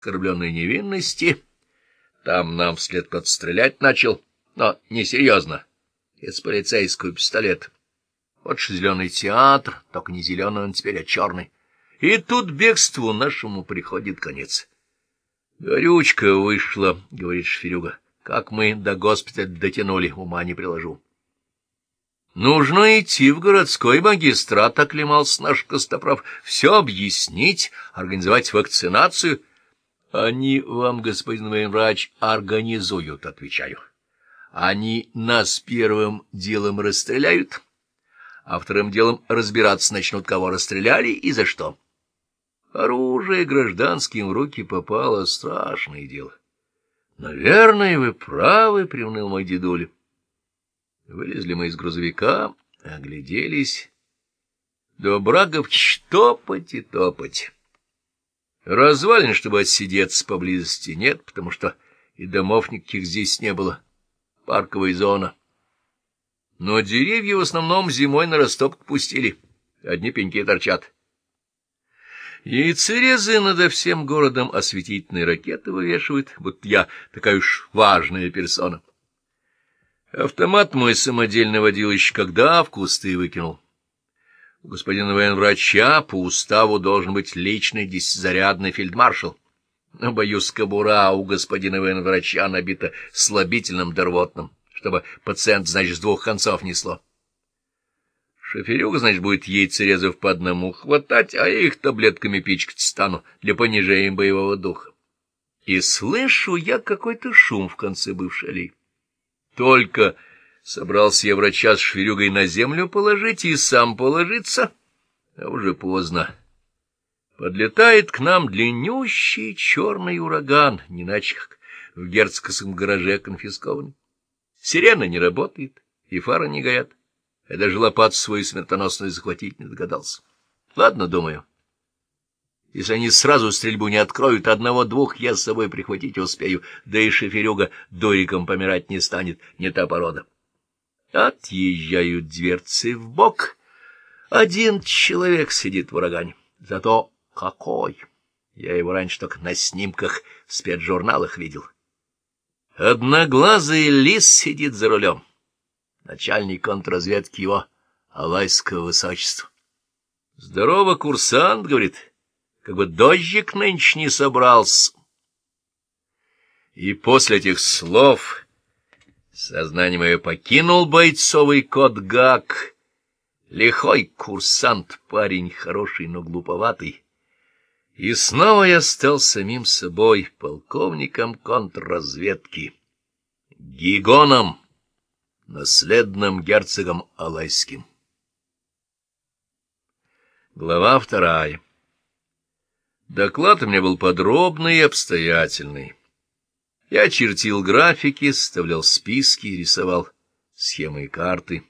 оскорбленной невинности. Там нам вслед кто стрелять начал, но несерьезно, из полицейского пистолет. Вот же зеленый театр, только не зеленый он теперь, а черный. И тут бегству нашему приходит конец. Горючка вышла, — говорит Шферюга. Как мы до госпиталя дотянули, ума не приложу. Нужно идти в городской магистрат, — оклемался наш Костоправ, — все объяснить, организовать вакцинацию. Они вам, господин военврач, организуют, — отвечаю. Они нас первым делом расстреляют, а вторым делом разбираться начнут, кого расстреляли и за что. Оружие гражданским в руки попало — страшное дело. — Наверное, вы правы, — привныл мой дедуля. Вылезли мы из грузовика, огляделись. До Браговч топать и топать. Развалин, чтобы отсидеться поблизости, нет, потому что и домов никаких здесь не было. Парковая зона. Но деревья в основном зимой на росток пустили. Одни пеньки торчат. Яйцерезы надо всем городом осветительные ракеты вывешивают, будто я такая уж важная персона. Автомат мой самодельный водил еще когда в кусты выкинул. У господина военврача по уставу должен быть личный десятизарядный фельдмаршал. Но, боюсь, кобура у господина военврача набита слабительным дорвотным, чтобы пациент, значит, с двух концов несло. Шоферюга, значит, будет яйцерезов по одному хватать, а я их таблетками пичкать стану для понижения боевого духа. И слышу я какой-то шум в конце бывшей аллеи. Только собрался я врача с швырюгой на землю положить и сам положиться, а уже поздно. Подлетает к нам длиннющий черный ураган, не иначе в герцогском гараже конфискованный. Сирена не работает, и фары не горят. Я даже лопату свою смертоносную захватить не догадался. Ладно, думаю. Если они сразу стрельбу не откроют, одного-двух я с собой прихватить успею, да и шоферюга дориком помирать не станет, не та порода. Отъезжают дверцы в бок. Один человек сидит в урагане. Зато какой! Я его раньше только на снимках в спецжурналах видел. Одноглазый лис сидит за рулем. Начальник контрразведки его Алайского высочества. — Здорово, курсант, — говорит, — как бы дождик нынче не собрался. И после этих слов сознание мое покинул бойцовый кот Гак, лихой курсант, парень хороший, но глуповатый. И снова я стал самим собой, полковником контрразведки, Гигоном, наследным герцогом Алайским. Глава вторая Доклад у меня был подробный и обстоятельный. Я чертил графики, составлял списки, рисовал схемы и карты.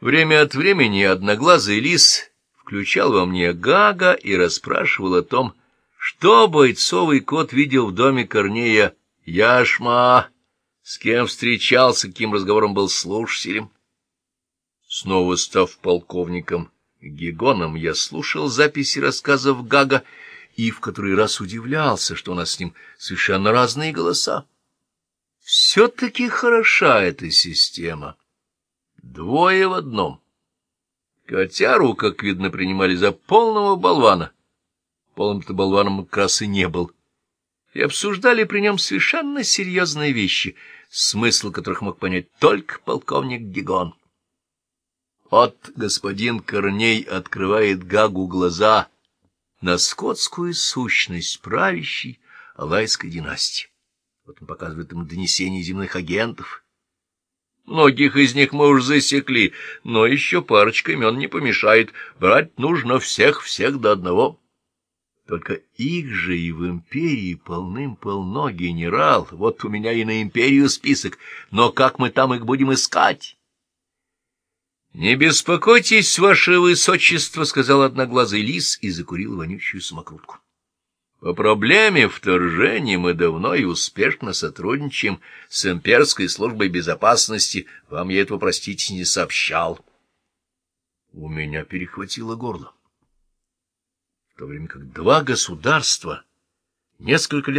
Время от времени одноглазый лис включал во мне Гага и расспрашивал о том, что бойцовый кот видел в доме Корнея Яшма, с кем встречался, каким разговором был слушателем. Снова став полковником, Гегоном я слушал записи рассказов Гага и в который раз удивлялся, что у нас с ним совершенно разные голоса. Все-таки хороша эта система. Двое в одном. Котяру, как видно, принимали за полного болвана. Полным-то болваном как раз и не был. И обсуждали при нем совершенно серьезные вещи, смысл которых мог понять только полковник Гегон. Вот господин Корней открывает Гагу глаза на скотскую сущность правящей Алайской династии. Вот он показывает им донесения земных агентов. Многих из них мы уже засекли, но еще парочка имен не помешает. Брать нужно всех-всех до одного. Только их же и в империи полным-полно генерал. Вот у меня и на империю список, но как мы там их будем искать? — Не беспокойтесь, ваше высочество, — сказал одноглазый лис и закурил вонючую самокрутку. — По проблеме вторжения мы давно и успешно сотрудничаем с имперской службой безопасности. Вам я этого, простите, не сообщал. У меня перехватило горло. В то время как два государства Несколько лет